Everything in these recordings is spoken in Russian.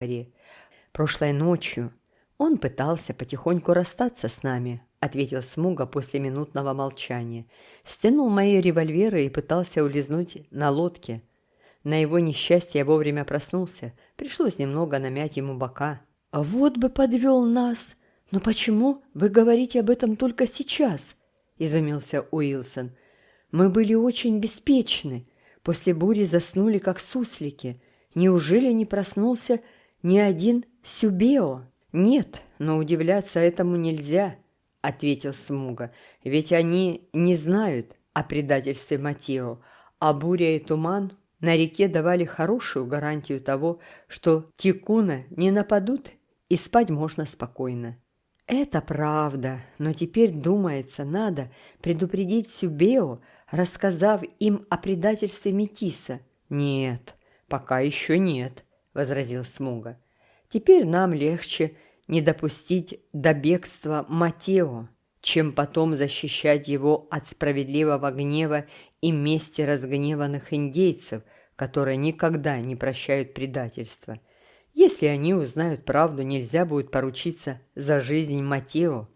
горе. Прошлой ночью он пытался потихоньку расстаться с нами, ответил Смуга после минутного молчания. Стянул мои револьверы и пытался улизнуть на лодке. На его несчастье я вовремя проснулся. Пришлось немного намять ему бока. «Вот бы подвел нас! Но почему вы говорите об этом только сейчас?» – изумился Уилсон. «Мы были очень беспечны. После бури заснули, как суслики. Неужели не проснулся ни один Сюбео?» «Нет, но удивляться этому нельзя», – ответил Смуга. «Ведь они не знают о предательстве Матео, а буря и туман на реке давали хорошую гарантию того, что тикуна не нападут и спать можно спокойно. Это правда, но теперь, думается, надо предупредить Сюбео, рассказав им о предательстве Метиса. Нет, пока еще нет, возразил Смуга. Теперь нам легче не допустить до бегства Матео, чем потом защищать его от справедливого гнева и мести разгневанных индейцев, которые никогда не прощают предательства. Если они узнают правду, нельзя будет поручиться за жизнь Матео.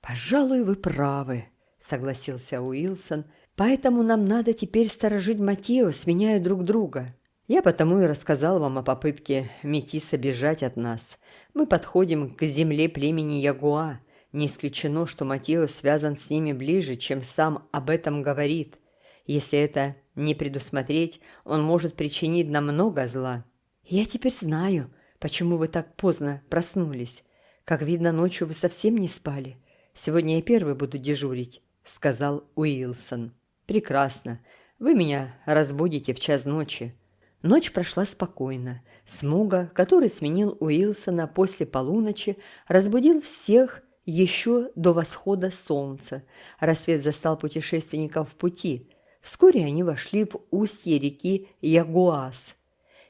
«Пожалуй, вы правы», — согласился Уилсон. «Поэтому нам надо теперь сторожить Матео, сменяя друг друга. Я потому и рассказал вам о попытке Метиса бежать от нас. Мы подходим к земле племени Ягуа. Не исключено, что Матео связан с ними ближе, чем сам об этом говорит. Если это не предусмотреть, он может причинить нам много зла». «Я теперь знаю, почему вы так поздно проснулись. Как видно, ночью вы совсем не спали. Сегодня я первый буду дежурить», — сказал Уилсон. «Прекрасно. Вы меня разбудите в час ночи». Ночь прошла спокойно. Смуга, который сменил Уилсона после полуночи, разбудил всех еще до восхода солнца. Рассвет застал путешественников в пути. Вскоре они вошли в устье реки Ягуас.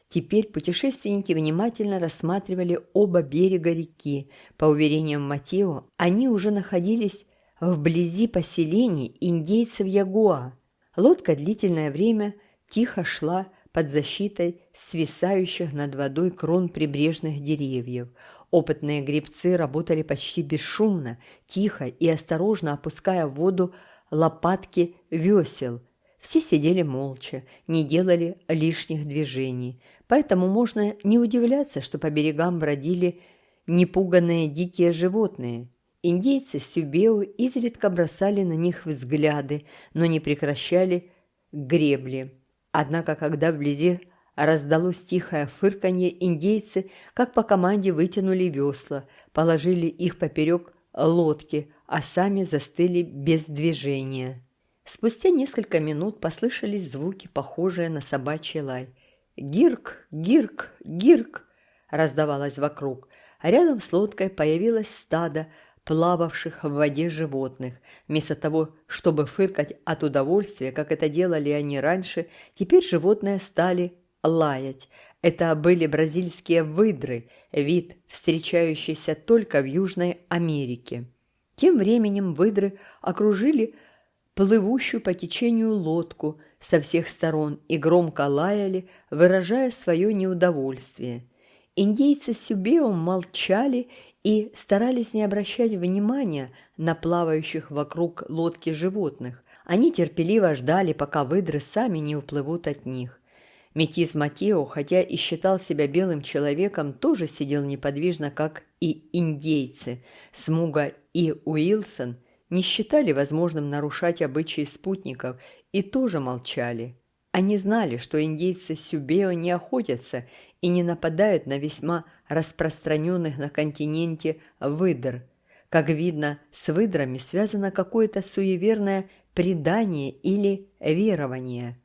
Теперь путешественники внимательно рассматривали оба берега реки. По уверениям Матео, они уже находились вблизи поселений индейцев Ягуа. Лодка длительное время тихо шла под защитой свисающих над водой крон прибрежных деревьев. Опытные гребцы работали почти бесшумно, тихо и осторожно опуская в воду лопатки весел. Все сидели молча, не делали лишних движений – Поэтому можно не удивляться, что по берегам бродили непуганные дикие животные. Индейцы Сюбео изредка бросали на них взгляды, но не прекращали гребли. Однако, когда вблизи раздалось тихое фырканье, индейцы, как по команде, вытянули весла, положили их поперек лодки, а сами застыли без движения. Спустя несколько минут послышались звуки, похожие на собачий лай – «Гирк! Гирк! Гирк!» раздавалось вокруг. А рядом с лодкой появилось стадо плававших в воде животных. Вместо того, чтобы фыркать от удовольствия, как это делали они раньше, теперь животные стали лаять. Это были бразильские выдры, вид, встречающийся только в Южной Америке. Тем временем выдры окружили плывущую по течению лодку, со всех сторон и громко лаяли, выражая свое неудовольствие. Индейцы с молчали и старались не обращать внимания на плавающих вокруг лодки животных. Они терпеливо ждали, пока выдры сами не уплывут от них. Метис Матео, хотя и считал себя белым человеком, тоже сидел неподвижно, как и индейцы. Смуга и Уилсон не считали возможным нарушать обычаи спутников и тоже молчали. Они знали, что индейцы Сюбео не охотятся и не нападают на весьма распространенных на континенте выдр. Как видно, с выдрами связано какое-то суеверное предание или верование.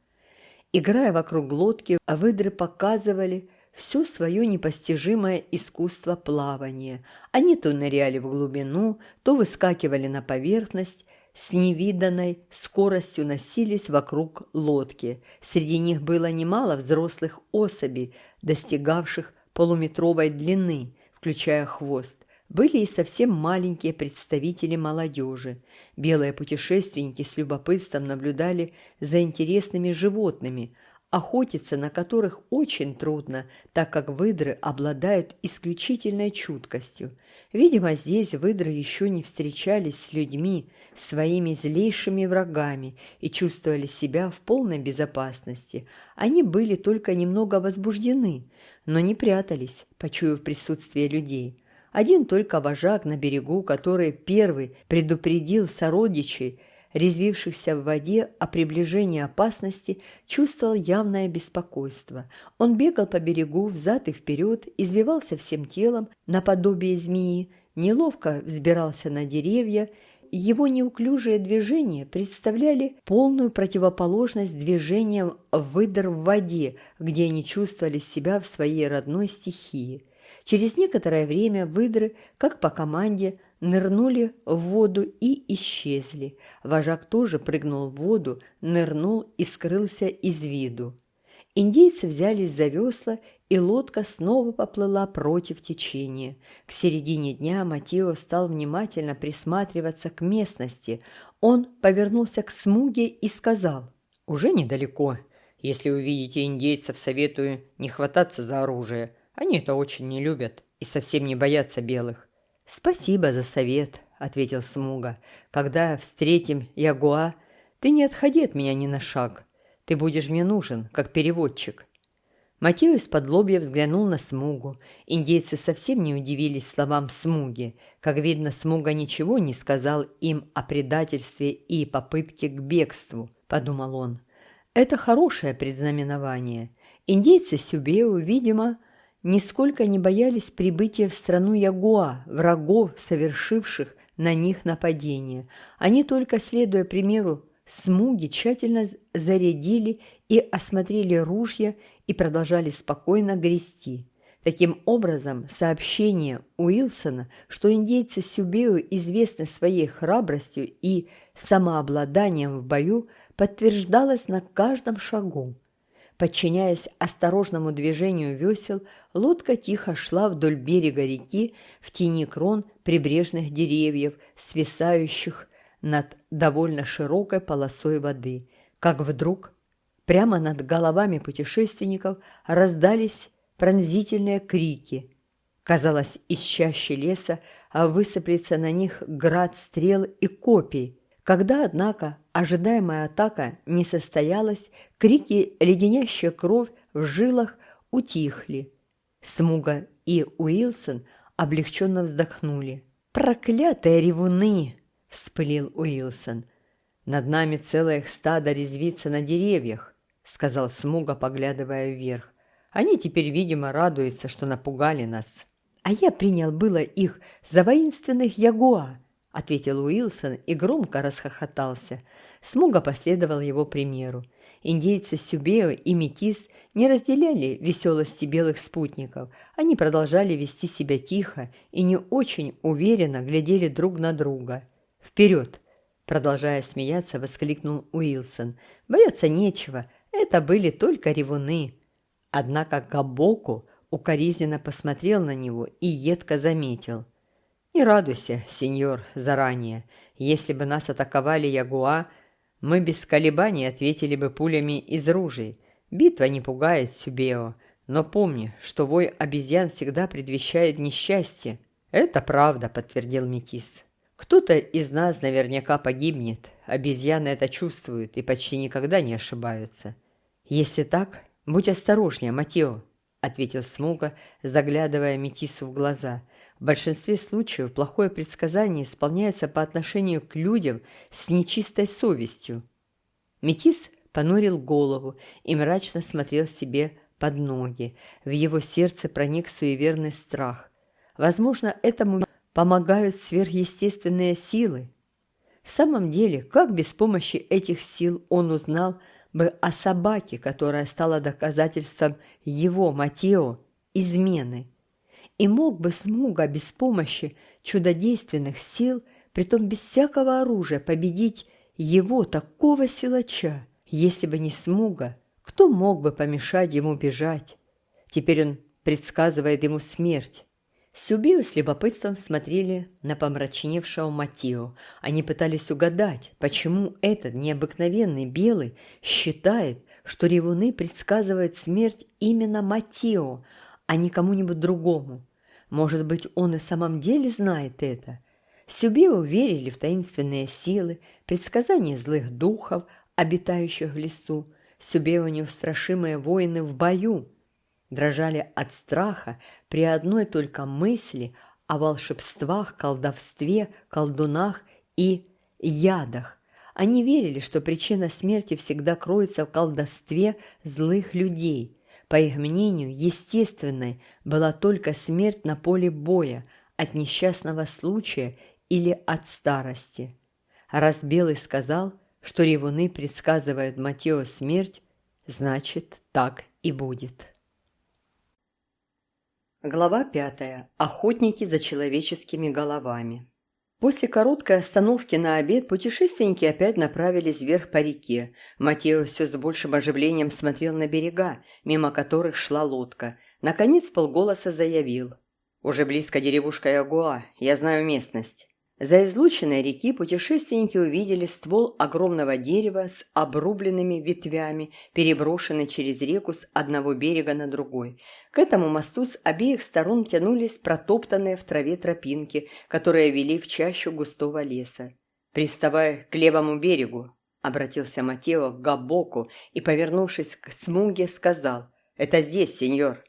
Играя вокруг лодки, выдры показывали все свое непостижимое искусство плавания. Они то ныряли в глубину, то выскакивали на поверхность с невиданной скоростью носились вокруг лодки. Среди них было немало взрослых особей, достигавших полуметровой длины, включая хвост. Были и совсем маленькие представители молодежи. Белые путешественники с любопытством наблюдали за интересными животными, охотиться на которых очень трудно, так как выдры обладают исключительной чуткостью. Видимо, здесь выдры еще не встречались с людьми, своими злейшими врагами и чувствовали себя в полной безопасности. Они были только немного возбуждены, но не прятались, почуяв присутствие людей. Один только вожак на берегу, который первый предупредил сородичей, резвившихся в воде о приближении опасности, чувствовал явное беспокойство. Он бегал по берегу взад и вперед, извивался всем телом наподобие змеи, неловко взбирался на деревья его неуклюжие движения представляли полную противоположность движениям выдр в воде, где они чувствовали себя в своей родной стихии. Через некоторое время выдры, как по команде, нырнули в воду и исчезли. Вожак тоже прыгнул в воду, нырнул и скрылся из виду. Индейцы взялись за весла и лодка снова поплыла против течения. К середине дня Матео стал внимательно присматриваться к местности. Он повернулся к Смуге и сказал, «Уже недалеко. Если увидите индейцев, советую не хвататься за оружие. Они это очень не любят и совсем не боятся белых». «Спасибо за совет», — ответил Смуга. «Когда встретим Ягуа, ты не отходи от меня ни на шаг. Ты будешь мне нужен, как переводчик». Матео из-под лобья взглянул на Смугу. Индейцы совсем не удивились словам Смуги. Как видно, Смуга ничего не сказал им о предательстве и попытке к бегству, подумал он. Это хорошее предзнаменование. Индейцы Сюбео, видимо, нисколько не боялись прибытия в страну Ягуа, врагов, совершивших на них нападение. Они только, следуя примеру Смуги, тщательно зарядили и осмотрели ружья и продолжали спокойно грести. Таким образом, сообщение Уилсона, что индейцы Сюбею известны своей храбростью и самообладанием в бою, подтверждалось на каждом шагу. Подчиняясь осторожному движению весел, лодка тихо шла вдоль берега реки в тени крон прибрежных деревьев, свисающих над довольно широкой полосой воды, как вдруг Прямо над головами путешественников раздались пронзительные крики. Казалось, из чащи леса высыплется на них град стрел и копий. Когда, однако, ожидаемая атака не состоялась, крики, леденящая кровь в жилах, утихли. Смуга и Уилсон облегченно вздохнули. «Проклятые ревуны!» – вспылил Уилсон. «Над нами целое их стадо резвится на деревьях. — сказал Смуга, поглядывая вверх. «Они теперь, видимо, радуются, что напугали нас». «А я принял было их за воинственных ягуа», — ответил Уилсон и громко расхохотался. Смуга последовал его примеру. Индейцы Сюбео и Метис не разделяли веселости белых спутников. Они продолжали вести себя тихо и не очень уверенно глядели друг на друга. «Вперед!» — продолжая смеяться, воскликнул Уилсон. «Бояться нечего. Это были только ревуны. Однако Габоку укоризненно посмотрел на него и едко заметил. «Не радуйся, сеньор, заранее. Если бы нас атаковали ягуа, мы без колебаний ответили бы пулями из ружей. Битва не пугает Сюбео, но помни, что вой обезьян всегда предвещает несчастье». «Это правда», — подтвердил Метис. «Кто-то из нас наверняка погибнет. Обезьяны это чувствуют и почти никогда не ошибаются. «Если так, будь осторожнее, Матео», — ответил Смуга, заглядывая Метису в глаза. «В большинстве случаев плохое предсказание исполняется по отношению к людям с нечистой совестью». Метис понурил голову и мрачно смотрел себе под ноги. В его сердце проник суеверный страх. Возможно, этому помогают сверхъестественные силы. В самом деле, как без помощи этих сил он узнал, бы о собаке, которая стала доказательством его, Матео, измены. И мог бы Смуга без помощи чудодейственных сил, притом без всякого оружия, победить его, такого силача. Если бы не Смуга, кто мог бы помешать ему бежать? Теперь он предсказывает ему смерть. Сюбио с любопытством смотрели на помрачневшего Матио. Они пытались угадать, почему этот необыкновенный белый считает, что ревуны предсказывают смерть именно Матео, а не кому-нибудь другому. Может быть, он и в самом деле знает это. Сюбео верили в таинственные силы, предсказания злых духов, обитающих в лесу, Сюбео неустрашимые воины в бою. Дрожали от страха при одной только мысли о волшебствах, колдовстве, колдунах и ядах. Они верили, что причина смерти всегда кроется в колдовстве злых людей. По их мнению, естественной была только смерть на поле боя от несчастного случая или от старости. Раз Белый сказал, что ревуны предсказывают Матео смерть, значит, так и будет. Глава пятая. Охотники за человеческими головами. После короткой остановки на обед путешественники опять направились вверх по реке. Матео все с большим оживлением смотрел на берега, мимо которых шла лодка. Наконец полголоса заявил. «Уже близко деревушка Ягуа, я знаю местность». За излученной реки путешественники увидели ствол огромного дерева с обрубленными ветвями, переброшенный через реку с одного берега на другой. К этому мосту с обеих сторон тянулись протоптанные в траве тропинки, которые вели в чащу густого леса. «Приставай к левому берегу», — обратился Матео к Габоку и, повернувшись к Смуге, сказал «Это здесь, сеньор».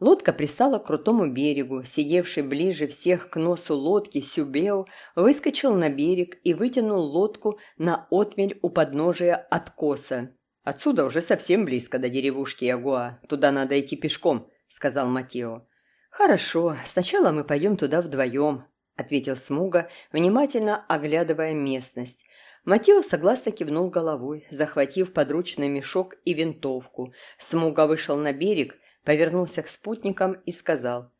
Лодка пристала к крутому берегу. Сидевший ближе всех к носу лодки Сюбео выскочил на берег и вытянул лодку на отмель у подножия откоса. «Отсюда уже совсем близко до деревушки Ягуа. Туда надо идти пешком», — сказал Матео. «Хорошо, сначала мы пойдем туда вдвоем», — ответил Смуга, внимательно оглядывая местность. Матео согласно кивнул головой, захватив подручный мешок и винтовку. Смуга вышел на берег повернулся к спутникам и сказал,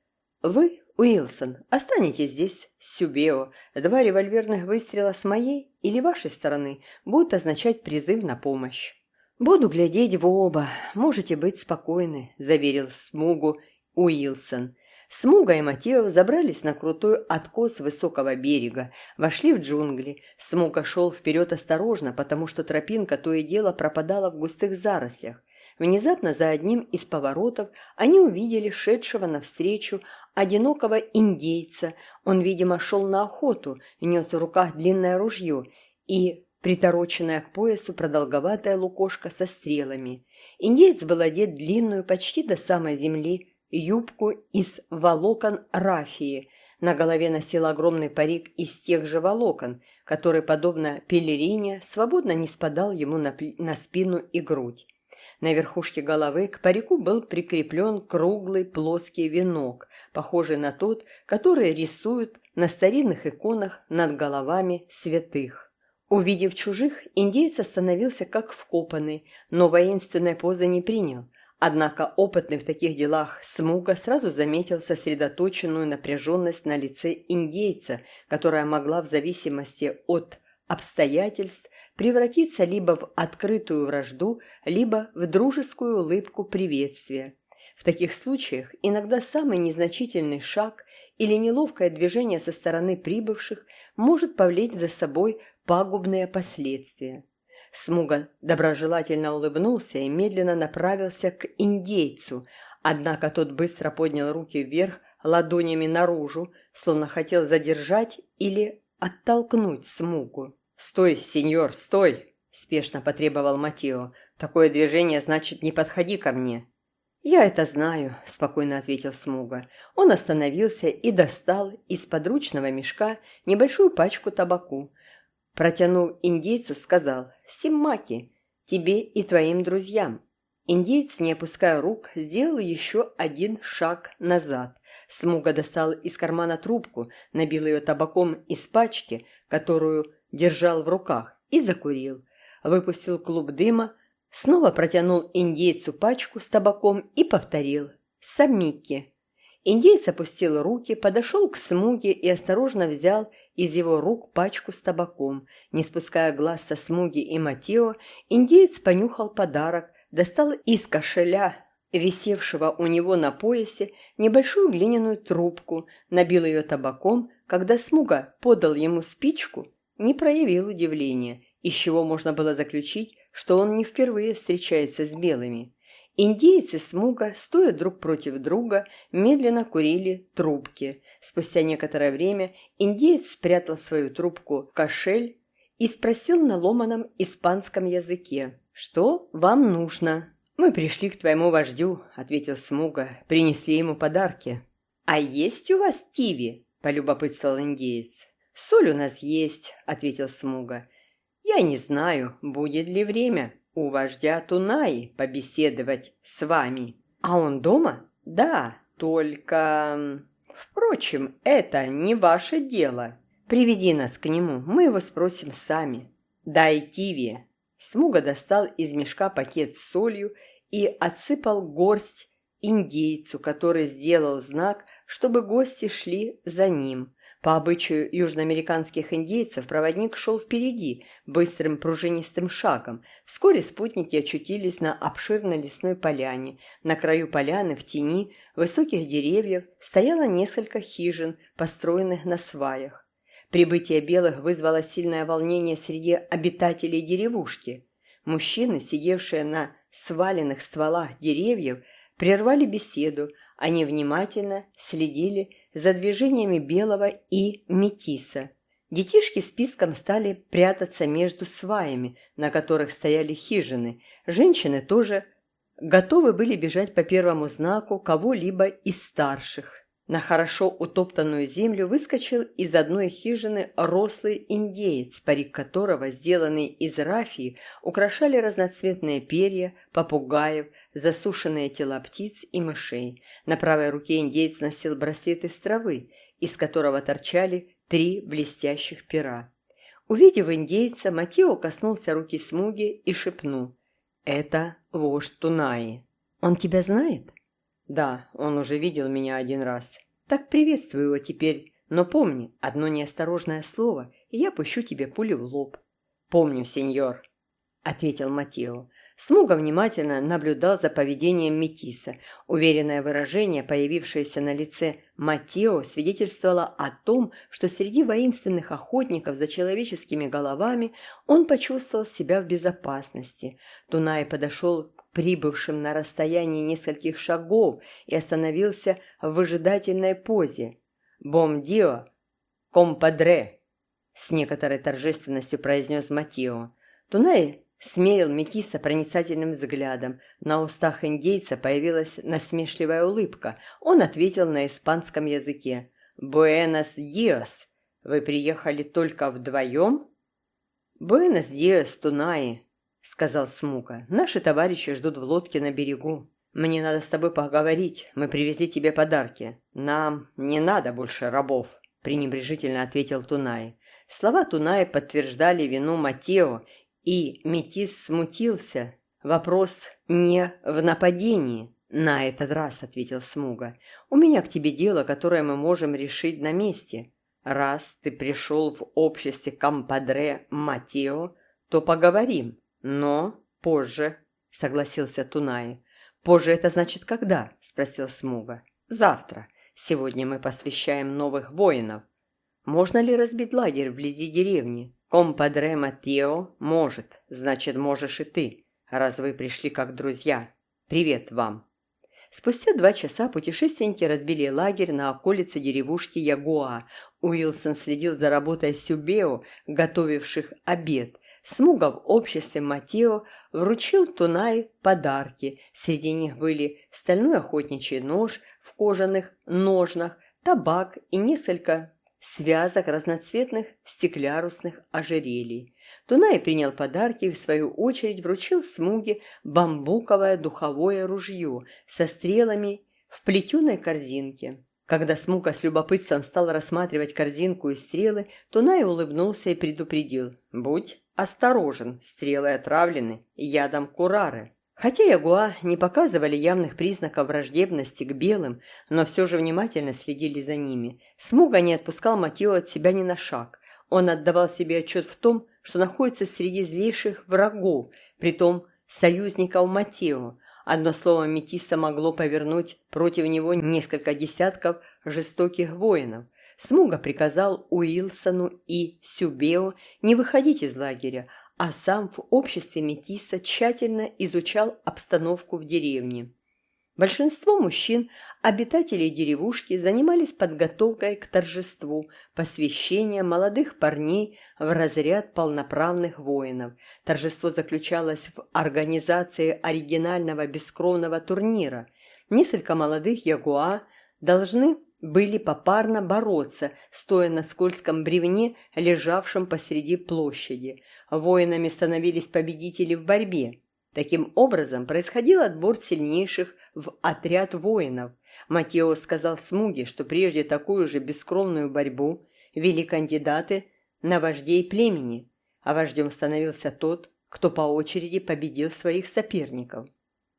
«Вы, Уилсон, останетесь здесь Сюбео. Два револьверных выстрела с моей или вашей стороны будут означать призыв на помощь». «Буду глядеть в оба, можете быть спокойны», – заверил Смугу Уилсон. Смуга и Матео забрались на крутой откос высокого берега, вошли в джунгли. Смуга шел вперед осторожно, потому что тропинка то и дело пропадала в густых зарослях. Внезапно за одним из поворотов они увидели шедшего навстречу одинокого индейца. Он, видимо, шел на охоту, нес в руках длинное ружье и притороченная к поясу продолговатая лукошка со стрелами. Индеец был одет длинную, почти до самой земли, юбку из волокон рафии. На голове носил огромный парик из тех же волокон, который, подобно пелерине, свободно не спадал ему на, на спину и грудь. На верхушке головы к парику был прикреплен круглый плоский венок, похожий на тот, который рисуют на старинных иконах над головами святых. Увидев чужих, индейец остановился как вкопанный, но воинственной позы не принял. Однако опытный в таких делах Смуга сразу заметил сосредоточенную напряженность на лице индейца, которая могла в зависимости от обстоятельств превратиться либо в открытую вражду, либо в дружескую улыбку приветствия. В таких случаях иногда самый незначительный шаг или неловкое движение со стороны прибывших может повлечь за собой пагубные последствия. Смуга доброжелательно улыбнулся и медленно направился к индейцу, однако тот быстро поднял руки вверх ладонями наружу, словно хотел задержать или оттолкнуть Смугу. «Стой, сеньор, стой!» – спешно потребовал Матео. «Такое движение значит «не подходи ко мне». «Я это знаю», – спокойно ответил Смуга. Он остановился и достал из подручного мешка небольшую пачку табаку. Протянув индейцу, сказал «Симмаки, тебе и твоим друзьям». Индейец, не опуская рук, сделал еще один шаг назад. Смуга достал из кармана трубку, набил ее табаком из пачки, которую держал в руках, и закурил. Выпустил клуб дыма, снова протянул индейцу пачку с табаком и повторил «Самики». Индейец опустил руки, подошел к смуге и осторожно взял из его рук пачку с табаком. Не спуская глаз со смуги и Матео, индеец понюхал подарок, достал из кошеля, висевшего у него на поясе, небольшую глиняную трубку, набил ее табаком, когда смуга подал ему спичку, не проявил удивления из чего можно было заключить, что он не впервые встречается с белыми. Индейцы Смуга, стоя друг против друга, медленно курили трубки. Спустя некоторое время индеец спрятал свою трубку в кошель и спросил на ломаном испанском языке, «Что вам нужно?» «Мы пришли к твоему вождю», — ответил Смуга, — «принесли ему подарки». «А есть у вас тиви?» — полюбопытствовал индеец. «Соль у нас есть», — ответил Смуга. «Я не знаю, будет ли время у вождя Тунаи побеседовать с вами. А он дома? Да, только... Впрочем, это не ваше дело. Приведи нас к нему, мы его спросим сами. Дай Тиви». Смуга достал из мешка пакет с солью и отсыпал горсть индейцу, который сделал знак, чтобы гости шли за ним. По обычаю южноамериканских индейцев проводник шел впереди, быстрым пружинистым шагом. Вскоре спутники очутились на обширной лесной поляне. На краю поляны, в тени высоких деревьев, стояло несколько хижин, построенных на сваях. Прибытие белых вызвало сильное волнение среди обитателей деревушки. Мужчины, сидевшие на сваленных стволах деревьев, прервали беседу, они внимательно следили за движениями Белого и Метиса. Детишки списком стали прятаться между сваями, на которых стояли хижины. Женщины тоже готовы были бежать по первому знаку кого-либо из старших. На хорошо утоптанную землю выскочил из одной хижины рослый индеец, парик которого, сделанный из рафии, украшали разноцветные перья, попугаев, засушенные тела птиц и мышей. На правой руке индеец носил браслет из травы, из которого торчали три блестящих пера. Увидев индейца, Матио коснулся руки Смуги и шепнул. «Это вождь Тунаи. Он тебя знает?» Да, он уже видел меня один раз. Так приветствую его теперь, но помни, одно неосторожное слово, и я пущу тебе пулю в лоб. Помню, сеньор, ответил Матео. Смуга внимательно наблюдал за поведением Метиса. Уверенное выражение, появившееся на лице Матео, свидетельствовало о том, что среди воинственных охотников за человеческими головами он почувствовал себя в безопасности. Тунай подошел прибывшим на расстоянии нескольких шагов и остановился в выжидательной позе. «Бом дио, компадре!» с некоторой торжественностью произнес Матио. Тунай смерил Метиса проницательным взглядом. На устах индейца появилась насмешливая улыбка. Он ответил на испанском языке. «Буэнос диос! Вы приехали только вдвоем?» «Буэнос диос, Тунаи!» — сказал Смука. «Наши товарищи ждут в лодке на берегу. Мне надо с тобой поговорить. Мы привезли тебе подарки. Нам не надо больше рабов», — пренебрежительно ответил Тунай. Слова Туная подтверждали вину Матео, и Метис смутился. «Вопрос не в нападении», — на этот раз ответил Смуга. «У меня к тебе дело, которое мы можем решить на месте. Раз ты пришел в обществе Кампадре Матео, то поговорим». «Но позже», — согласился Тунай. «Позже это значит когда?» — спросил Смуга. «Завтра. Сегодня мы посвящаем новых воинов. Можно ли разбить лагерь вблизи деревни? Компадре Матео может, значит, можешь и ты, раз вы пришли как друзья. Привет вам». Спустя два часа путешественники разбили лагерь на околице деревушки Ягуа. Уилсон следил за работой Сюбео, готовивших обед. Смуга в обществе Матео вручил Тунай подарки. Среди них были стальной охотничий нож в кожаных ножнах, табак и несколько связок разноцветных стеклярусных ожерелий. Тунай принял подарки и, в свою очередь, вручил Смуге бамбуковое духовое ружье со стрелами в плетеной корзинке. Когда Смука с любопытством стал рассматривать корзинку и стрелы, Тунай улыбнулся и предупредил. «Будь осторожен, стрелы отравлены ядом курары». Хотя ягуа не показывали явных признаков враждебности к белым, но все же внимательно следили за ними. Смуга не отпускал Матио от себя ни на шаг. Он отдавал себе отчет в том, что находится среди злейших врагов, притом союзников Матио. Одно слово Метиса могло повернуть против него несколько десятков жестоких воинов. Смуга приказал Уилсону и Сюбео не выходить из лагеря, а сам в обществе метиса тщательно изучал обстановку в деревне. Большинство мужчин, обитателей деревушки, занимались подготовкой к торжеству, посвящения молодых парней в разряд полноправных воинов. Торжество заключалось в организации оригинального бескровного турнира. Несколько молодых ягуа должны были попарно бороться, стоя на скользком бревне, лежавшем посреди площади. Воинами становились победители в борьбе. Таким образом, происходил отбор сильнейших в отряд воинов. Матео сказал Смуге, что прежде такую же бескровную борьбу вели кандидаты на вождей племени, а вождем становился тот, кто по очереди победил своих соперников.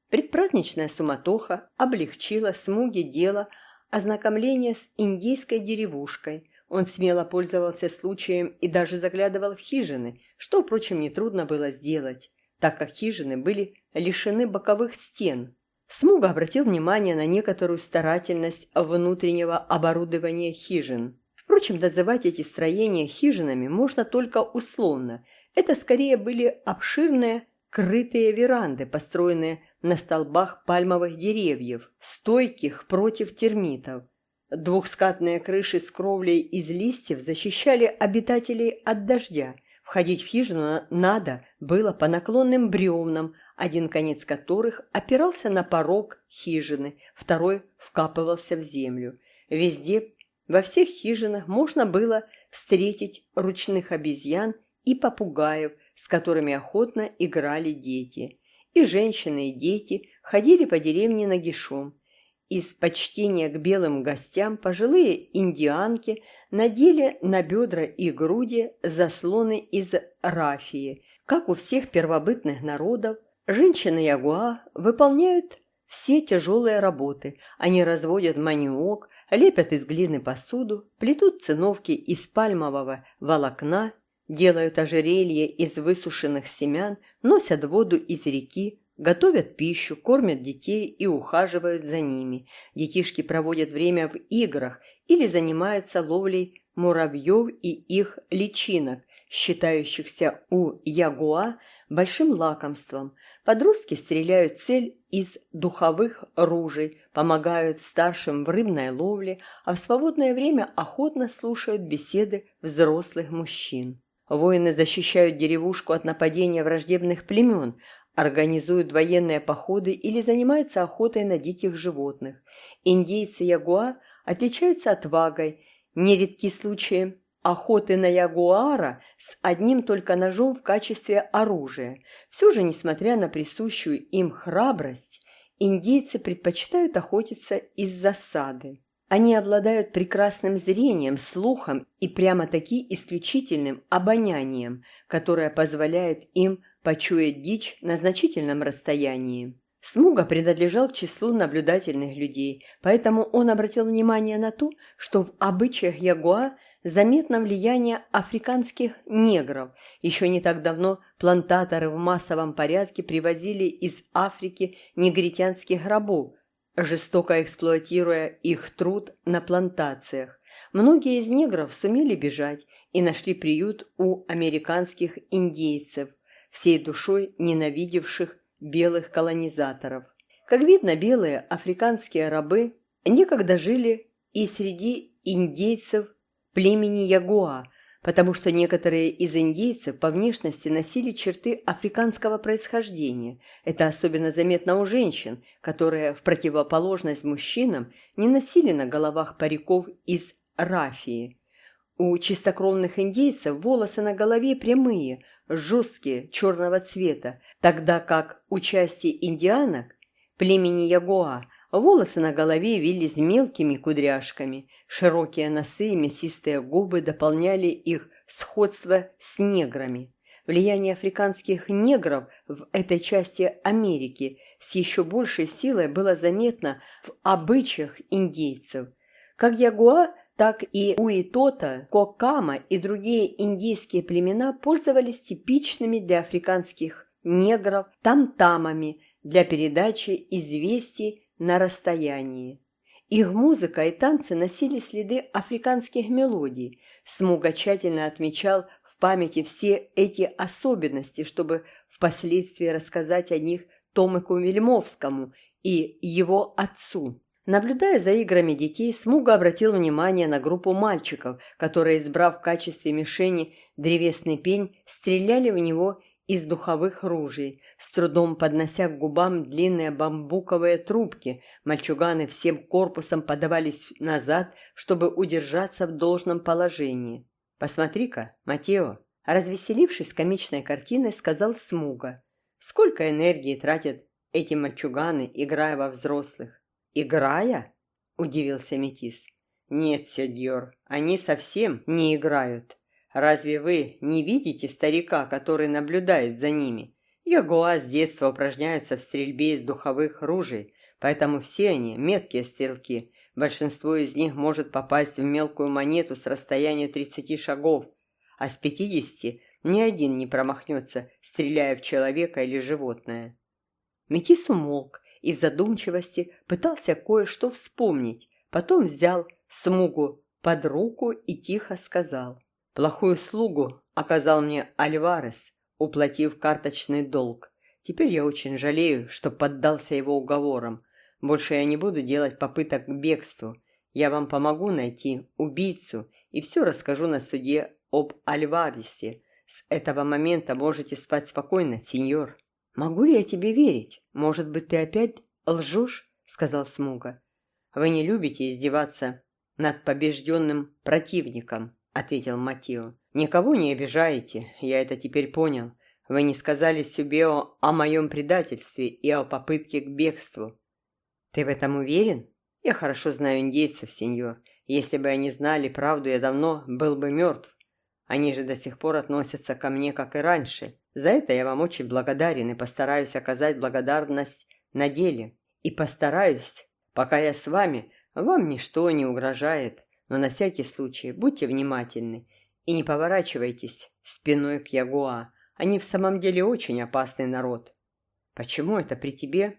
Предпраздничная суматоха облегчила Смуге дело ознакомления с индийской деревушкой. Он смело пользовался случаем и даже заглядывал в хижины, что, впрочем, нетрудно было сделать, так как хижины были лишены боковых стен, Смуга обратил внимание на некоторую старательность внутреннего оборудования хижин. Впрочем, называть эти строения хижинами можно только условно. Это скорее были обширные крытые веранды, построенные на столбах пальмовых деревьев, стойких против термитов. Двухскатные крыши с кровлей из листьев защищали обитателей от дождя. Входить в хижину надо было по наклонным бревнам, один конец которых опирался на порог хижины, второй вкапывался в землю. Везде, во всех хижинах можно было встретить ручных обезьян и попугаев, с которыми охотно играли дети. И женщины, и дети ходили по деревне нагишом. Из почтения к белым гостям пожилые индианки надели на бедра и груди заслоны из рафии. Как у всех первобытных народов, Женщины-ягуа выполняют все тяжелые работы. Они разводят маниок, лепят из глины посуду, плетут циновки из пальмового волокна, делают ожерелье из высушенных семян, носят воду из реки, готовят пищу, кормят детей и ухаживают за ними. Детишки проводят время в играх или занимаются ловлей муравьев и их личинок, считающихся у ягуа большим лакомством – Подростки стреляют цель из духовых ружей, помогают старшим в рыбной ловле, а в свободное время охотно слушают беседы взрослых мужчин. Воины защищают деревушку от нападения враждебных племен, организуют военные походы или занимаются охотой на диких животных. Индейцы Ягуа отличаются отвагой, нередки случаи охоты на ягуара с одним только ножом в качестве оружия. Все же, несмотря на присущую им храбрость, индейцы предпочитают охотиться из засады. Они обладают прекрасным зрением, слухом и прямо-таки исключительным обонянием, которое позволяет им почуять дичь на значительном расстоянии. Смуга принадлежал к числу наблюдательных людей, поэтому он обратил внимание на то, что в обычаях ягуа – заметно влияние африканских негров. Еще не так давно плантаторы в массовом порядке привозили из Африки негритянских рабов, жестоко эксплуатируя их труд на плантациях. Многие из негров сумели бежать и нашли приют у американских индейцев, всей душой ненавидевших белых колонизаторов. Как видно, белые африканские рабы некогда жили и среди индейцев племени Ягуа, потому что некоторые из индейцев по внешности носили черты африканского происхождения. Это особенно заметно у женщин, которые, в противоположность мужчинам, не носили на головах париков из рафии. У чистокровных индейцев волосы на голове прямые, жесткие, черного цвета, тогда как у части индианок, племени Ягуа, Волосы на голове вились мелкими кудряшками, широкие носы и мясистые губы дополняли их сходство с неграми. Влияние африканских негров в этой части Америки с еще большей силой было заметно в обычаях индейцев. Как ягуа, так и уитота, кокама и другие индейские племена пользовались типичными для африканских негров тамтамами для передачи известий на расстоянии. Их музыка и танцы носили следы африканских мелодий. Смуга тщательно отмечал в памяти все эти особенности, чтобы впоследствии рассказать о них Томику Вельмовскому и его отцу. Наблюдая за играми детей, Смуга обратил внимание на группу мальчиков, которые, избрав в качестве мишени древесный пень, стреляли в него из духовых ружей, с трудом поднося к губам длинные бамбуковые трубки. Мальчуганы всем корпусом подавались назад, чтобы удержаться в должном положении. «Посмотри-ка, Матео!» Развеселившись комичной картиной, сказал Смуга. «Сколько энергии тратят эти мальчуганы, играя во взрослых?» «Играя?» – удивился Метис. «Нет, сеньор, они совсем не играют. Разве вы не видите старика, который наблюдает за ними? Ягуа с детства упражняются в стрельбе из духовых ружей, поэтому все они меткие стрелки. Большинство из них может попасть в мелкую монету с расстояния 30 шагов, а с 50 ни один не промахнется, стреляя в человека или животное. Метис умолк и в задумчивости пытался кое-что вспомнить, потом взял смугу под руку и тихо сказал – Плохую слугу оказал мне Альварес, уплатив карточный долг. Теперь я очень жалею, что поддался его уговорам. Больше я не буду делать попыток к бегству. Я вам помогу найти убийцу и все расскажу на суде об Альваресе. С этого момента можете спать спокойно, сеньор. Могу ли я тебе верить? Может быть, ты опять лжешь? Сказал Смуга. Вы не любите издеваться над побежденным противником, — ответил Матио. «Никого не обижаете, я это теперь понял. Вы не сказали Сюбео о моем предательстве и о попытке к бегству». «Ты в этом уверен?» «Я хорошо знаю индейцев, сеньор. Если бы они знали правду, я давно был бы мертв. Они же до сих пор относятся ко мне, как и раньше. За это я вам очень благодарен и постараюсь оказать благодарность на деле. И постараюсь, пока я с вами, вам ничто не угрожает но на всякий случай будьте внимательны и не поворачивайтесь спиной к Ягуа. Они в самом деле очень опасный народ. Почему это при тебе?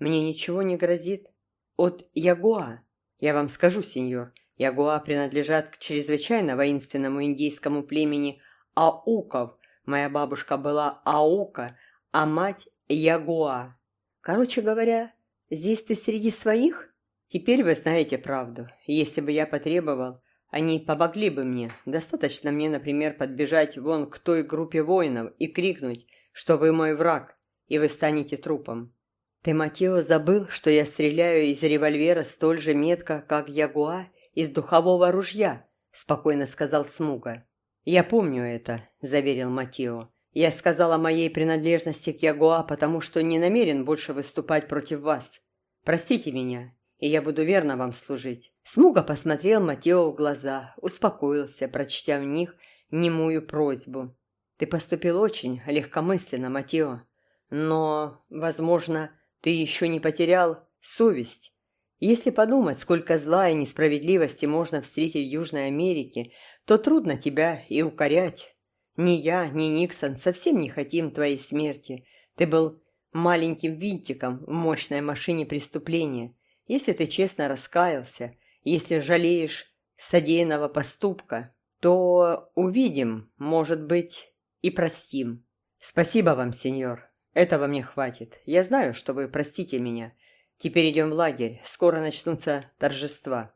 Мне ничего не грозит. От Ягуа. Я вам скажу, сеньор, Ягуа принадлежат к чрезвычайно воинственному индейскому племени Ауков. Моя бабушка была Аука, а мать Ягуа. Короче говоря, здесь ты среди своих? Теперь вы знаете правду. Если бы я потребовал, они помогли бы мне. Достаточно мне, например, подбежать вон к той группе воинов и крикнуть, что вы мой враг, и вы станете трупом. Ты, Матео, забыл, что я стреляю из револьвера столь же метко, как Ягуа из духового ружья, спокойно сказал Смуга. Я помню это, заверил Матео. Я сказал о моей принадлежности к Ягуа, потому что не намерен больше выступать против вас. Простите меня, и я буду верно вам служить». Смуга посмотрел Матео в глаза, успокоился, прочтя в них немую просьбу. «Ты поступил очень легкомысленно, Матео, но, возможно, ты еще не потерял совесть. Если подумать, сколько зла и несправедливости можно встретить в Южной Америке, то трудно тебя и укорять. Ни я, ни Никсон совсем не хотим твоей смерти. Ты был маленьким винтиком в мощной машине преступления. Если ты честно раскаялся, если жалеешь содеянного поступка, то увидим, может быть, и простим. Спасибо вам, сеньор. Этого мне хватит. Я знаю, что вы простите меня. Теперь идем в лагерь. Скоро начнутся торжества.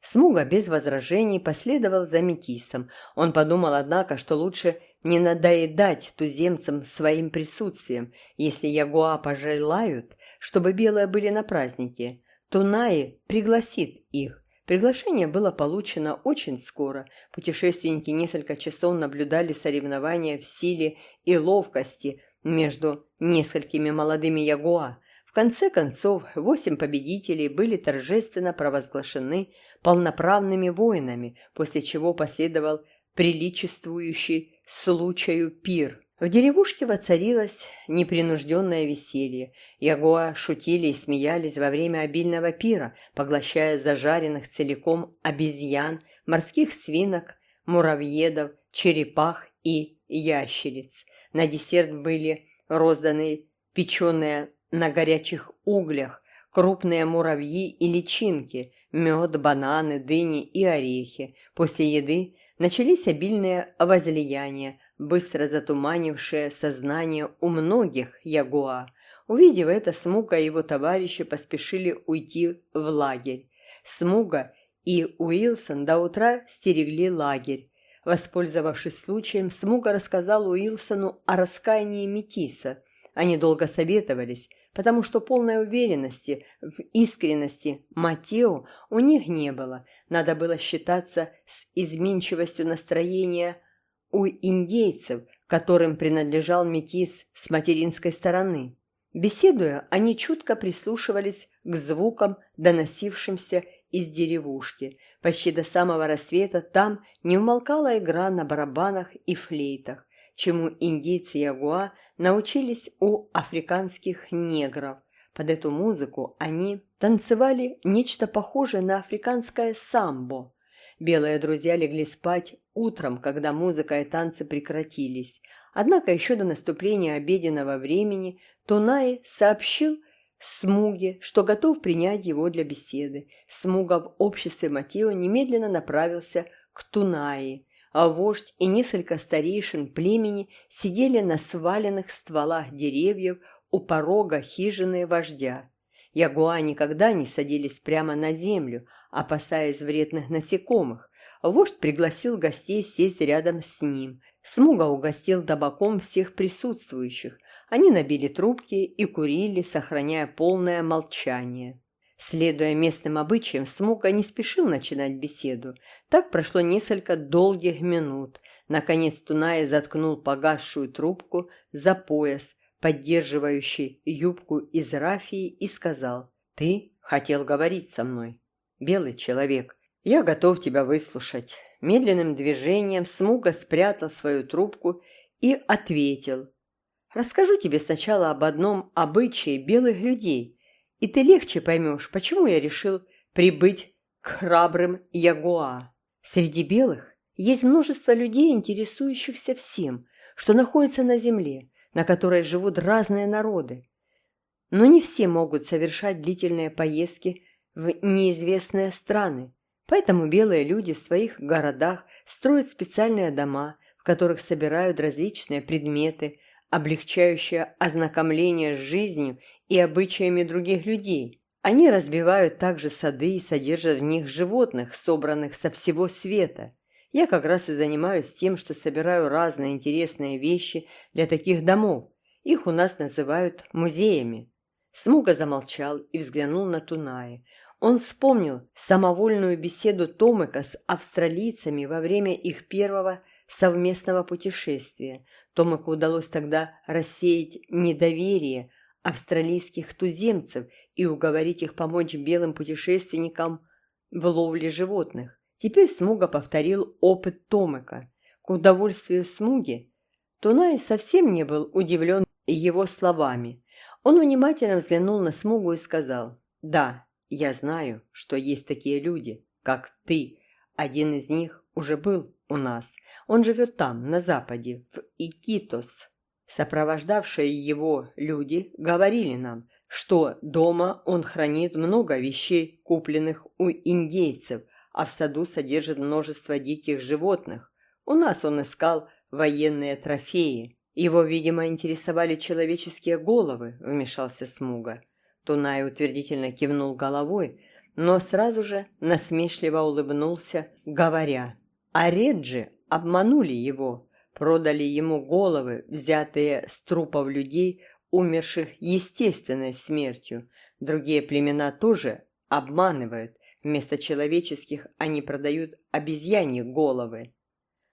Смуга без возражений последовал за Метисом. Он подумал, однако, что лучше не надоедать туземцам своим присутствием, если ягуа пожелают, чтобы белые были на празднике. Тунаи пригласит их. Приглашение было получено очень скоро. Путешественники несколько часов наблюдали соревнования в силе и ловкости между несколькими молодыми ягуа. Конце концов, восемь победителей были торжественно провозглашены полноправными воинами, после чего последовал приличествующий случаю пир – в деревушке воцарилось непринужденное веселье. Ягуа шутили и смеялись во время обильного пира, поглощая зажаренных целиком обезьян, морских свинок, муравьедов, черепах и ящериц. На десерт были розданы печеные на горячих углях крупные муравьи и личинки, мед, бананы, дыни и орехи. После еды Начались обильные возлияния, быстро затуманившие сознание у многих ягуа. Увидев это, Смуга и его товарищи поспешили уйти в лагерь. Смуга и Уилсон до утра стерегли лагерь. Воспользовавшись случаем, Смуга рассказал Уилсону о раскаянии Метиса. Они долго советовались, потому что полной уверенности в искренности Матео у них не было. Надо было считаться с изменчивостью настроения у индейцев, которым принадлежал Метис с материнской стороны. Беседуя, они чутко прислушивались к звукам, доносившимся из деревушки. Почти до самого рассвета там не умолкала игра на барабанах и флейтах, чему индейцы Ягуа научились у африканских негров. Под эту музыку они танцевали нечто похожее на африканское самбо. Белые друзья легли спать утром, когда музыка и танцы прекратились. Однако еще до наступления обеденного времени Тунай сообщил, Смуге, что готов принять его для беседы. Смуга в обществе Матео немедленно направился к Тунаи, а вождь и несколько старейшин племени сидели на сваленных стволах деревьев у порога хижины вождя. Ягуа никогда не садились прямо на землю, опасаясь вредных насекомых. Вождь пригласил гостей сесть рядом с ним. Смуга угостил табаком всех присутствующих, они набили трубки и курили, сохраняя полное молчание. Следуя местным обычаям, Смука не спешил начинать беседу. Так прошло несколько долгих минут. Наконец Тунай заткнул погасшую трубку за пояс, поддерживающий юбку из рафии, и сказал, «Ты хотел говорить со мной, белый человек. Я готов тебя выслушать». Медленным движением Смуга спрятал свою трубку и ответил, Расскажу тебе сначала об одном обычае белых людей, и ты легче поймешь, почему я решил прибыть к храбрым Ягуа. Среди белых есть множество людей, интересующихся всем, что находится на земле, на которой живут разные народы. Но не все могут совершать длительные поездки в неизвестные страны, поэтому белые люди в своих городах строят специальные дома, в которых собирают различные предметы, облегчающее ознакомление с жизнью и обычаями других людей. Они разбивают также сады и содержат в них животных, собранных со всего света. Я как раз и занимаюсь тем, что собираю разные интересные вещи для таких домов. Их у нас называют музеями. Смуга замолчал и взглянул на Тунаи. Он вспомнил самовольную беседу Томыка с австралийцами во время их первого совместного путешествия. Томаку удалось тогда рассеять недоверие австралийских туземцев и уговорить их помочь белым путешественникам в ловле животных. Теперь Смуга повторил опыт Томака. К удовольствию Смуги Тунай совсем не был удивлен его словами. Он внимательно взглянул на Смугу и сказал, «Да, я знаю, что есть такие люди, как ты. Один из них уже был у нас. Он живет там, на западе, в Икитос. Сопровождавшие его люди говорили нам, что дома он хранит много вещей, купленных у индейцев, а в саду содержит множество диких животных. У нас он искал военные трофеи. Его, видимо, интересовали человеческие головы, вмешался Смуга. Тунай утвердительно кивнул головой, но сразу же насмешливо улыбнулся, говоря, «А Реджи обманули его, продали ему головы, взятые с трупов людей, умерших естественной смертью. Другие племена тоже обманывают. Вместо человеческих они продают обезьяньи головы.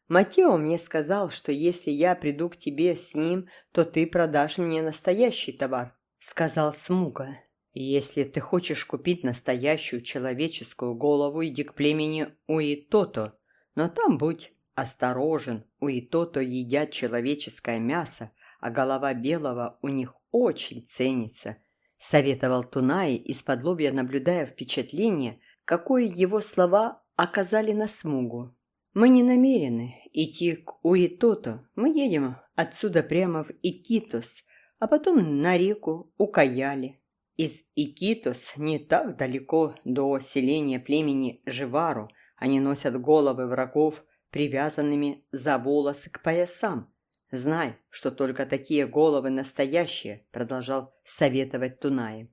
Матео мне сказал, что если я приду к тебе с ним, то ты продашь мне настоящий товар, сказал Смуга. Если ты хочешь купить настоящую человеческую голову, иди к племени Уитото, но там будь осторожен, у и то-то едят человеческое мясо, а голова белого у них очень ценится, советовал Тунай из-под лобья, наблюдая впечатление, какое его слова оказали на смугу. «Мы не намерены идти к Уитото, мы едем отсюда прямо в Икитос, а потом на реку Укаяли. Из Икитос не так далеко до селения племени Живару, они носят головы врагов привязанными за волосы к поясам. «Знай, что только такие головы настоящие», — продолжал советовать Тунаи.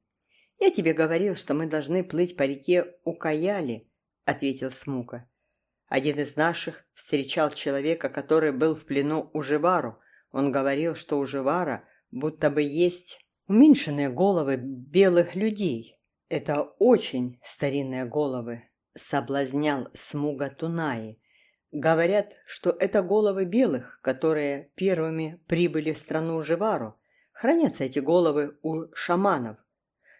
«Я тебе говорил, что мы должны плыть по реке Укаяли», — ответил Смука. Один из наших встречал человека, который был в плену у Живару. Он говорил, что у Живара будто бы есть уменьшенные головы белых людей. Это очень старинные головы, соблазнял Смуга Тунаи. Говорят, что это головы белых, которые первыми прибыли в страну Живару. Хранятся эти головы у шаманов.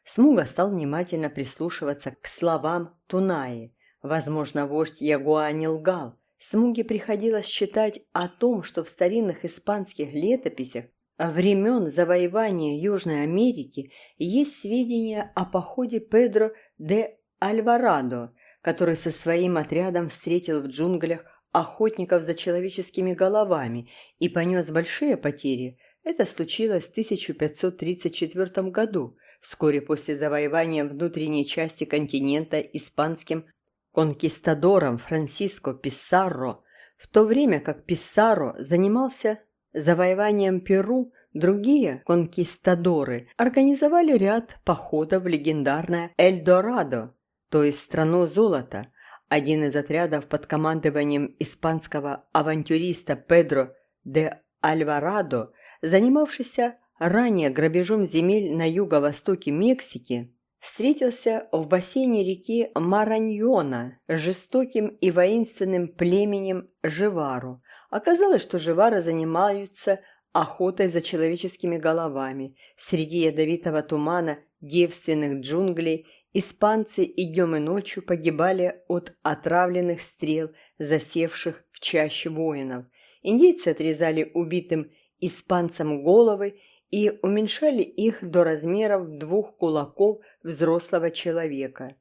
Смуга стал внимательно прислушиваться к словам Тунаи. Возможно, вождь Ягуа не лгал. Смуге приходилось читать о том, что в старинных испанских летописях времен завоевания Южной Америки есть сведения о походе Педро де Альварадо, который со своим отрядом встретил в джунглях охотников за человеческими головами и понес большие потери, это случилось в 1534 году, вскоре после завоевания внутренней части континента испанским конкистадором Франсиско Писарро, в то время как Писарро занимался завоеванием Перу, другие конкистадоры организовали ряд походов в легендарное Эльдорадо, то есть страну золота – один из отрядов под командованием испанского авантюриста Педро де Альварадо, занимавшийся ранее грабежом земель на юго-востоке Мексики, встретился в бассейне реки Мараньона с жестоким и воинственным племенем Живару. Оказалось, что Живары занимаются охотой за человеческими головами среди ядовитого тумана девственных джунглей Испанцы и днем и ночью погибали от отравленных стрел, засевших в чаще воинов. Индейцы отрезали убитым испанцам головы и уменьшали их до размеров двух кулаков взрослого человека.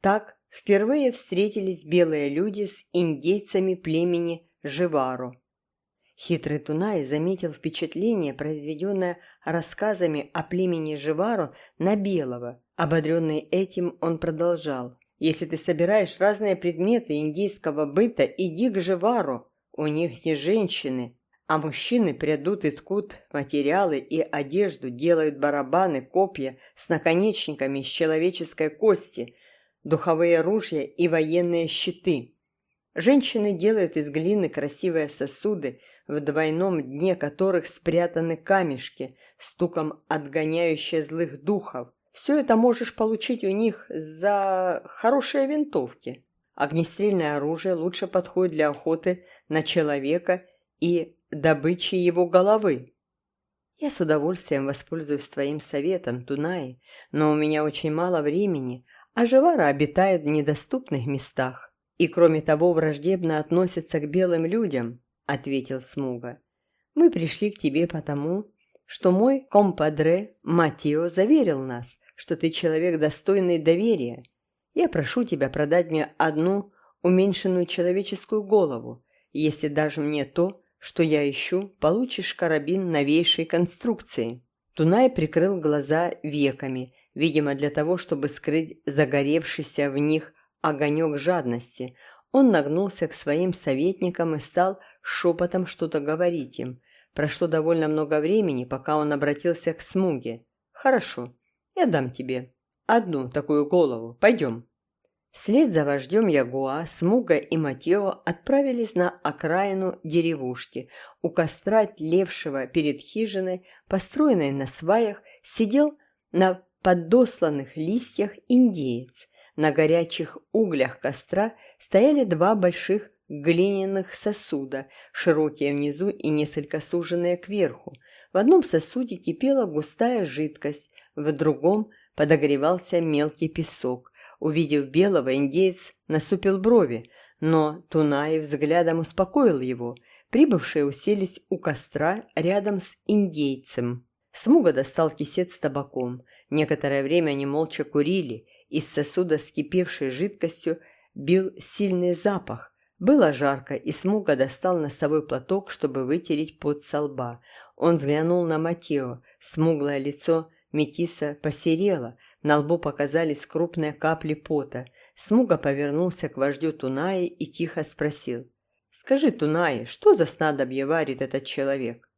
Так впервые встретились белые люди с индейцами племени Живару. Хитрый Тунай заметил впечатление, произведенное рассказами о племени Живару на белого. Ободренный этим, он продолжал. «Если ты собираешь разные предметы индийского быта, иди к Живару. У них не женщины, а мужчины придут и ткут материалы и одежду, делают барабаны, копья с наконечниками из человеческой кости, духовые ружья и военные щиты. Женщины делают из глины красивые сосуды, в двойном дне которых спрятаны камешки, стуком отгоняющие злых духов. Все это можешь получить у них за хорошие винтовки. Огнестрельное оружие лучше подходит для охоты на человека и добычи его головы. Я с удовольствием воспользуюсь твоим советом, Тунай, но у меня очень мало времени, а Живара обитает в недоступных местах и, кроме того, враждебно относится к белым людям. — ответил Смуга. «Мы пришли к тебе потому, что мой компадре Матио заверил нас, что ты человек достойный доверия. Я прошу тебя продать мне одну уменьшенную человеческую голову. Если даже мне то, что я ищу, получишь карабин новейшей конструкции». Тунай прикрыл глаза веками, видимо, для того, чтобы скрыть загоревшийся в них огонек жадности. Он нагнулся к своим советникам и стал шепотом что-то говорить им. Прошло довольно много времени, пока он обратился к Смуге. «Хорошо, я дам тебе одну такую голову. Пойдем». Вслед за вождем Ягуа, Смуга и Матео отправились на окраину деревушки. У костра, тлевшего перед хижиной, построенной на сваях, сидел на подосланных листьях индеец. На горячих углях костра стояли два больших глиняных сосуда, широкие внизу и несколько суженные кверху. В одном сосуде кипела густая жидкость, в другом подогревался мелкий песок. Увидев белого, индеец насупил брови, но Тунаев взглядом успокоил его. Прибывшие уселись у костра рядом с индейцем. Смуга достал кисет с табаком. Некоторое время они молча курили. Из сосуда с кипевшей жидкостью бил сильный запах, было жарко, и Смуга достал носовой платок, чтобы вытереть пот со лба. Он взглянул на Матео. Смуглое лицо Метиса посерело, на лбу показались крупные капли пота. Смуга повернулся к вождю Тунаи и тихо спросил. Скажи, Тунай, что за снадобье варит этот человек?»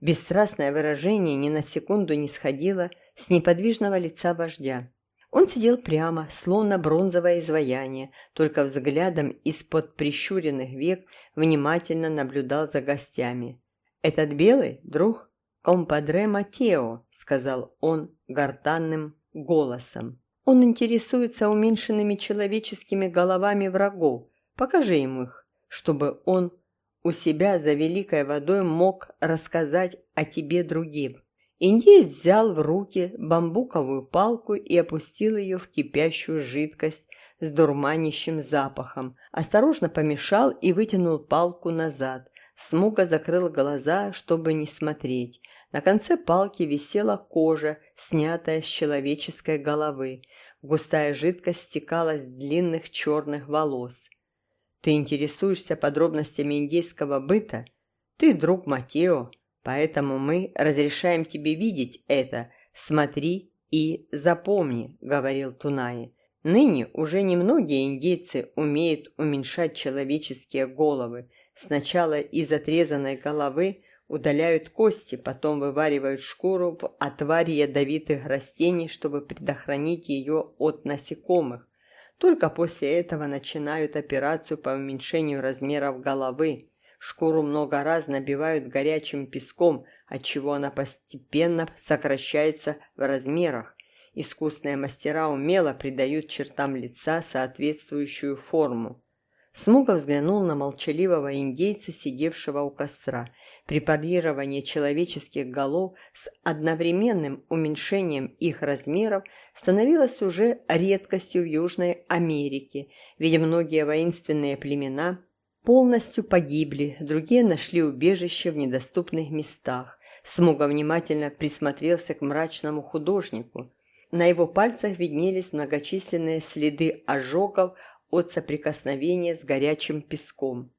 Бесстрастное выражение ни на секунду не сходило с неподвижного лица вождя. Он сидел прямо, словно бронзовое изваяние, только взглядом из-под прищуренных век внимательно наблюдал за гостями. «Этот белый, друг, компадре Матео», — сказал он гортанным голосом. «Он интересуется уменьшенными человеческими головами врагов. Покажи ему их, чтобы он у себя за великой водой мог рассказать о тебе другим». Индеец взял в руки бамбуковую палку и опустил ее в кипящую жидкость с дурманящим запахом, осторожно помешал и вытянул палку назад. Смуга закрыл глаза, чтобы не смотреть. На конце палки висела кожа, снятая с человеческой головы. Густая жидкость стекала с длинных черных волос. «Ты интересуешься подробностями индейского быта? Ты друг Матео, Поэтому мы разрешаем тебе видеть это. Смотри и запомни», — говорил Тунаи. «Ныне уже немногие индейцы умеют уменьшать человеческие головы. Сначала из отрезанной головы удаляют кости, потом вываривают шкуру в отваре ядовитых растений, чтобы предохранить ее от насекомых. Только после этого начинают операцию по уменьшению размеров головы. Шкуру много раз набивают горячим песком, отчего она постепенно сокращается в размерах. Искусные мастера умело придают чертам лица соответствующую форму. Смуга взглянул на молчаливого индейца, сидевшего у костра. Препарирование человеческих голов с одновременным уменьшением их размеров становилось уже редкостью в Южной Америке, ведь многие воинственные племена полностью погибли, другие нашли убежище в недоступных местах. Смуга внимательно присмотрелся к мрачному художнику. На его пальцах виднелись многочисленные следы ожогов от соприкосновения с горячим песком.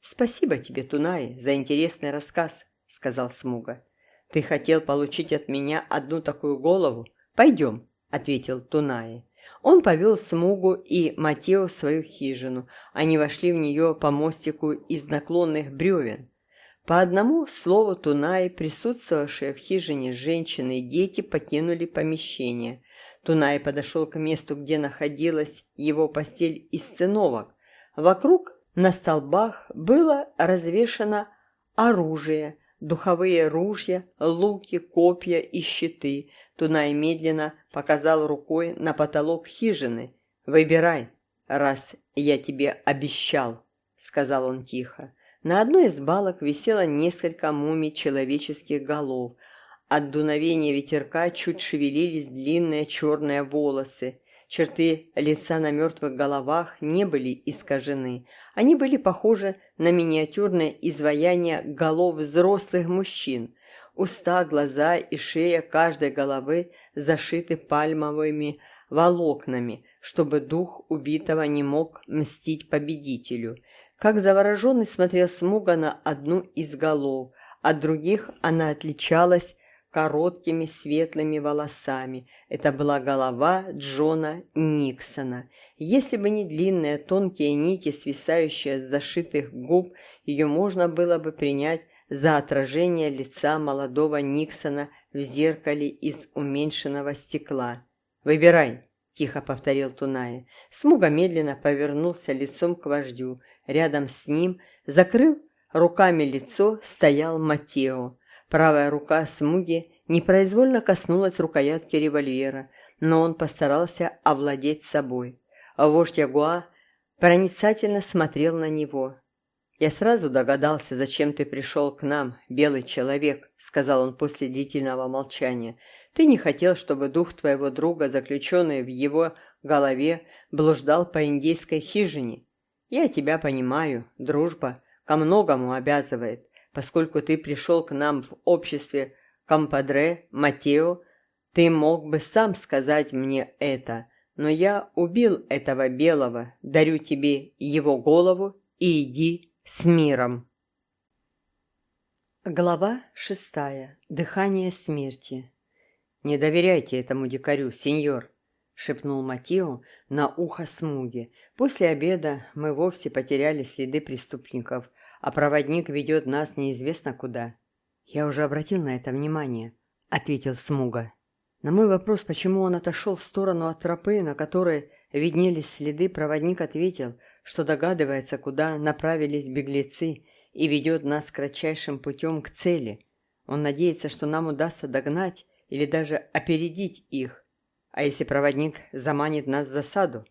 «Спасибо тебе, Тунай, за интересный рассказ», — сказал Смуга. «Ты хотел получить от меня одну такую голову? Пойдем», — ответил Тунай. Он повел Смугу и Матео в свою хижину. Они вошли в нее по мостику из наклонных бревен. По одному слову Тунай, присутствовавшие в хижине женщины и дети, покинули помещение. Тунай подошел к месту, где находилась его постель из циновок. Вокруг на столбах было развешано оружие, духовые ружья, луки, копья и щиты. Тунай медленно показал рукой на потолок хижины. «Выбирай, раз я тебе обещал», — сказал он тихо. На одной из балок висело несколько мумий человеческих голов. От дуновения ветерка чуть шевелились длинные черные волосы. Черты лица на мертвых головах не были искажены. Они были похожи на миниатюрное изваяние голов взрослых мужчин. Уста, глаза и шея каждой головы зашиты пальмовыми волокнами, чтобы дух убитого не мог мстить победителю. Как завороженный смотрел Смуга на одну из голов, от других она отличалась короткими светлыми волосами. Это была голова Джона Никсона. Если бы не длинные тонкие нити, свисающие с зашитых губ, ее можно было бы принять за отражение лица молодого Никсона в зеркале из уменьшенного стекла. «Выбирай», – тихо повторил Туная. Смуга медленно повернулся лицом к вождю. Рядом с ним, закрыв руками лицо, стоял Матео. Правая рука Смуги непроизвольно коснулась рукоятки револьвера, но он постарался овладеть собой. Вождь Ягуа проницательно смотрел на него. «Я сразу догадался, зачем ты пришел к нам, белый человек», — сказал он после длительного молчания. «Ты не хотел, чтобы дух твоего друга, заключенный в его голове, блуждал по индейской хижине. Я тебя понимаю, дружба ко многому обязывает. Поскольку ты пришел к нам в обществе Кампадре, Матео, ты мог бы сам сказать мне это, но я убил этого белого, дарю тебе его голову и иди с миром. Глава шестая. Дыхание смерти. Не доверяйте этому дикарю, сеньор. шепнул Матио на ухо Смуги. «После обеда мы вовсе потеряли следы преступников, а проводник ведет нас неизвестно куда». «Я уже обратил на это внимание», — ответил Смуга. На мой вопрос, почему он отошел в сторону от тропы, на которой виднелись следы, проводник ответил, что догадывается, куда направились беглецы, и ведет нас кратчайшим путем к цели. Он надеется, что нам удастся догнать или даже опередить их. А если проводник заманит нас в засаду?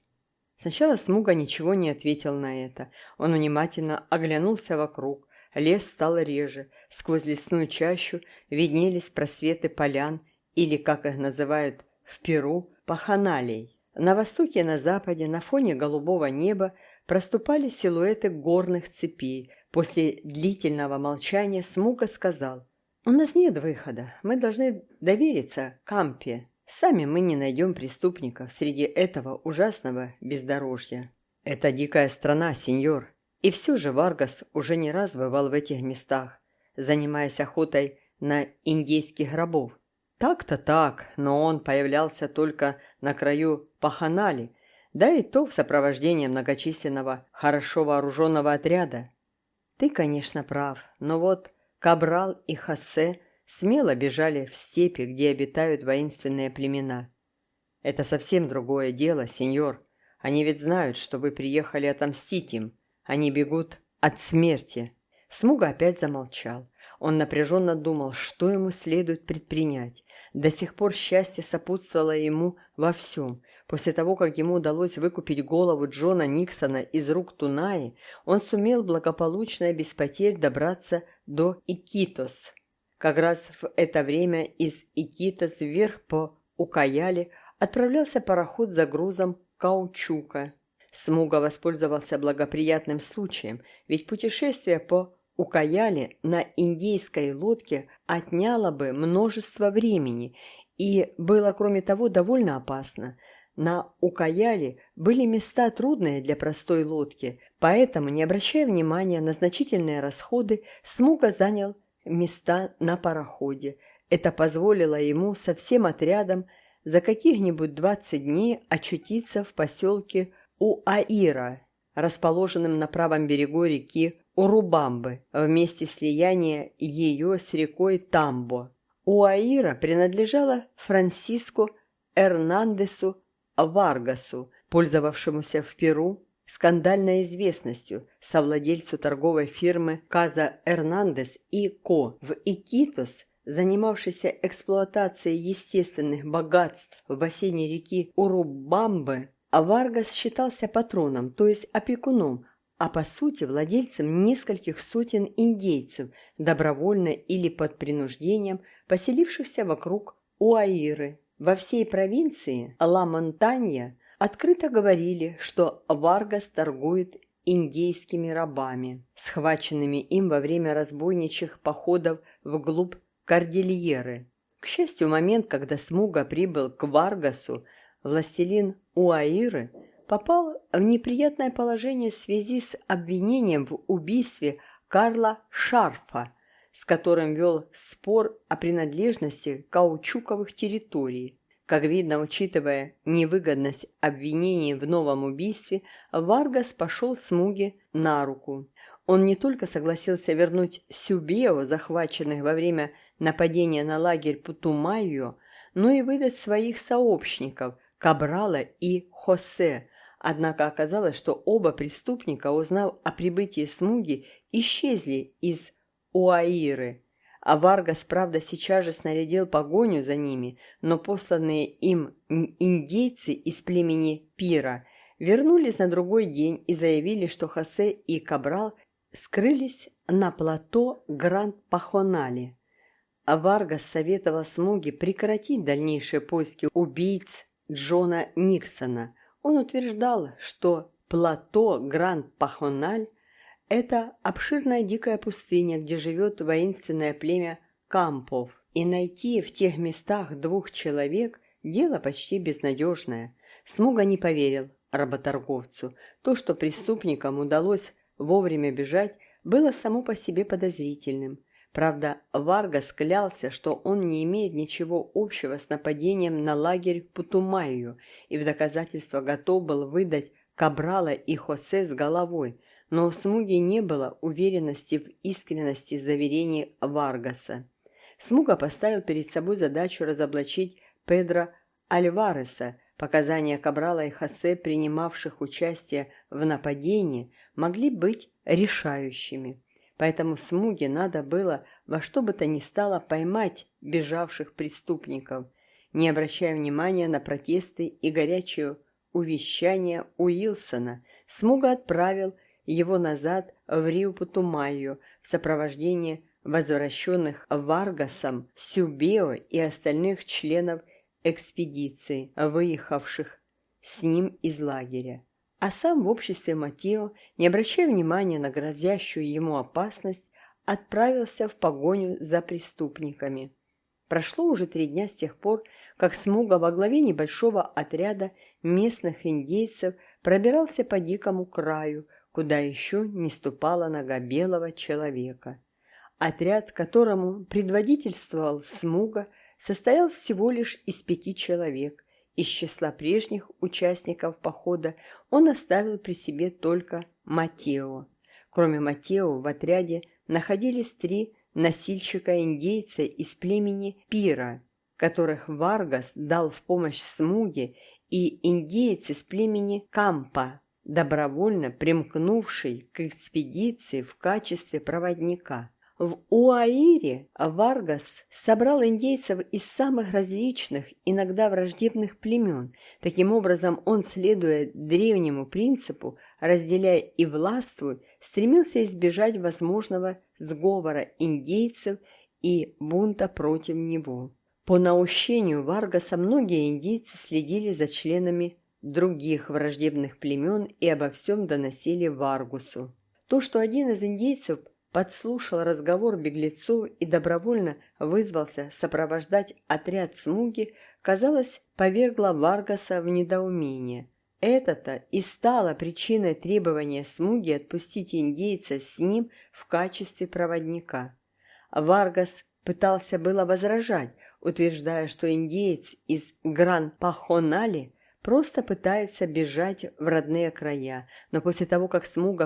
Сначала Смуга ничего не ответил на это. Он внимательно оглянулся вокруг. Лес стал реже. Сквозь лесную чащу виднелись просветы полян или, как их называют в Перу, паханалей. На востоке и на западе, на фоне голубого неба, проступали силуэты горных цепей. После длительного молчания Смуга сказал, «У нас нет выхода. Мы должны довериться Кампе. Сами мы не найдем преступников среди этого ужасного бездорожья. Это дикая страна, сеньор. И все же Варгас уже не раз бывал в этих местах, занимаясь охотой на индейских рабов. Так-то так, но он появлялся только на краю Паханали, да и то в сопровождении многочисленного, хорошо вооруженного отряда. Ты, конечно, прав, но вот Кабрал и Хосе смело бежали в степи, где обитают воинственные племена. Это совсем другое дело, сеньор. Они ведь знают, что вы приехали отомстить им. Они бегут от смерти. Смуга опять замолчал. Он напряженно думал, что ему следует предпринять. До сих пор счастье сопутствовало ему во всем. После того, как ему удалось выкупить голову Джона Никсона из рук Тунаи, он сумел благополучно и без потерь добраться до Икитос, как раз в это время из Икитос вверх по Укаяле отправлялся пароход за грузом каучука. Смуга воспользовался благоприятным случаем, ведь путешествие по Укаяле на индейской лодке отняло бы множество времени и было, кроме того, довольно опасно. На Укаяле были места трудные для простой лодки, поэтому, не обращая внимания на значительные расходы, Смуга занял места на пароходе. Это позволило ему со всем отрядом за каких-нибудь 20 дней очутиться в поселке Уаира, расположенном на правом берегу реки Урубамбы, в месте слияния ее с рекой Тамбо. Уаира принадлежала Франсиско Эрнандесу Варгасу, пользовавшемуся в Перу скандальной известностью совладельцу торговой фирмы Каза Эрнандес и Ко в Икитос, занимавшийся эксплуатацией естественных богатств в бассейне реки Урубамбы, а Варгас считался патроном, то есть опекуном, а по сути владельцем нескольких сотен индейцев, добровольно или под принуждением, поселившихся вокруг Уаиры. Во всей провинции Ла-Монтанья открыто говорили, что Варгас торгует индейскими рабами, схваченными им во время разбойничьих походов вглубь Кордильеры. К счастью, момент, когда Смуга прибыл к Варгасу, властелин Уаиры попал в неприятное положение в связи с обвинением в убийстве Карла Шарфа, с которым вел спор о принадлежности каучуковых территорий. Как видно, учитывая невыгодность обвинений в новом убийстве, Варгас пошел Смуге на руку. Он не только согласился вернуть Сюбео, захваченных во время нападения на лагерь Путумайо, но и выдать своих сообщников Кабрала и Хосе. Однако оказалось, что оба преступника, узнав о прибытии Смуги, исчезли из Уаиры – а Варгас, правда, сейчас же снарядил погоню за ними, но посланные им индейцы из племени Пира вернулись на другой день и заявили, что Хосе и Кабрал скрылись на плато Гранд-Пахонали. А Варгас советовал Смуге прекратить дальнейшие поиски убийц Джона Никсона. Он утверждал, что плато Гранд-Пахональ это обширная дикая пустыня, где живет воинственное племя кампов, и найти в тех местах двух человек – дело почти безнадежное. Смуга не поверил работорговцу. То, что преступникам удалось вовремя бежать, было само по себе подозрительным. Правда, Варгас клялся, что он не имеет ничего общего с нападением на лагерь Путумайю и в доказательство готов был выдать Кабрала и Хосе с головой, но у Смуги не было уверенности в искренности заверений Варгаса. Смуга поставил перед собой задачу разоблачить Педро Альвареса, показания Кабрала и Хосе, принимавших участие в нападении, могли быть решающими. Поэтому Смуге надо было во что бы то ни стало поймать бежавших преступников, не обращая внимания на протесты и горячее увещание Уилсона. Смуга отправил его назад в Рио-Путумайо в сопровождении возвращенных Варгасом, Сюбео и остальных членов экспедиции, выехавших с ним из лагеря. А сам в обществе Матео, не обращая внимания на грозящую ему опасность, отправился в погоню за преступниками. Прошло уже три дня с тех пор, как Смуга во главе небольшого отряда местных индейцев пробирался по дикому краю, куда еще не ступала нога белого человека. Отряд, которому предводительствовал Смуга, состоял всего лишь из пяти человек. Из числа прежних участников похода он оставил при себе только Матео. Кроме Матео в отряде находились три носильщика-индейца из племени Пира, которых Варгас дал в помощь Смуге, и индейец из племени Кампа, добровольно примкнувший к экспедиции в качестве проводника. В Уаире Варгас собрал индейцев из самых различных, иногда враждебных племен. Таким образом, он, следуя древнему принципу «разделяй и властвуй», стремился избежать возможного сговора индейцев и бунта против него. По наущению Варгаса многие индейцы следили за членами других враждебных племен и обо всем доносили Варгусу. То, что один из индейцев – подслушал разговор беглецов и добровольно вызвался сопровождать отряд Смуги, казалось, повергло Варгаса в недоумение. Это-то и стало причиной требования Смуги отпустить индейца с ним в качестве проводника. Варгас пытался было возражать, утверждая, что индеец из Гран-Пахонали просто пытается бежать в родные края, но после того, как Смуга